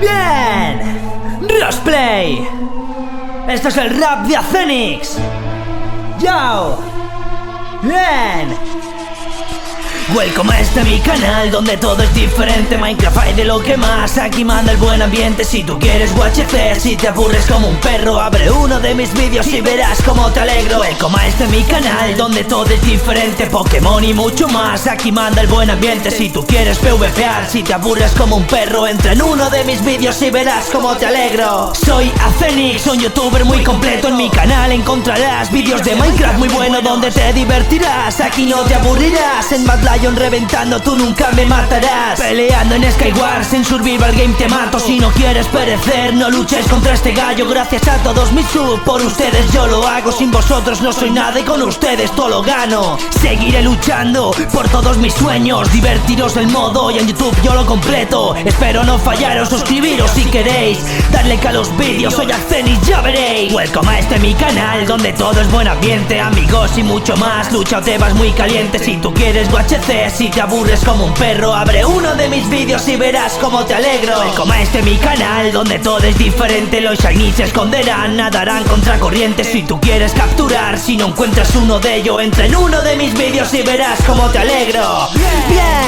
¡Bien! ¡Rosplay! ¡Esto es el rap de Azenix! ¡Yo! ¡Bien! Welcome a este mi canal donde todo es diferente. Minecraft hay de lo que más. Aquí manda el buen ambiente. Si tú quieres UHC Si te aburres como un perro Abre uno de mis vídeos y verás cómo te alegro. Welcome a este mi canal donde todo es diferente. Pokémon y mucho más. Aquí manda el buen ambiente. Si tú quieres PvPar Si te aburres como un perro Entra en uno de mis vídeos y verás cómo te alegro. Soy Acenix, soy un youtuber muy completo. En mi canal encontrarás vídeos de Minecraft muy bueno Donde te divertirás. Aquí no te aburrirás En Reventando, tú nunca me matarás. Peleando en Skywars, en Survival Game te mato. Si no quieres perecer, no luches contra este gallo. Gracias a todos mis sub, por ustedes yo lo hago. Sin vosotros no soy nada y con ustedes todo lo gano. Seguiré luchando por todos mis sueños. Divertiros el modo y en YouTube yo lo completo. Espero no fallaros, suscribiros si queréis. Darle que a los vídeos, soy Arcenis, ya veréis. Welcome a este mi canal, donde todo es buen ambiente Amigos y mucho más, lucha o te vas muy caliente Si tú quieres guache si te aburres como un perro. Abre uno de mis vídeos y verás cómo te alegro. Como este mi canal donde todo es diferente. Los shiny se esconderán, nadarán contra corriente Si tú quieres capturar, si no encuentras uno de ellos Entra en uno de mis vídeos y verás cómo te alegro. Bien,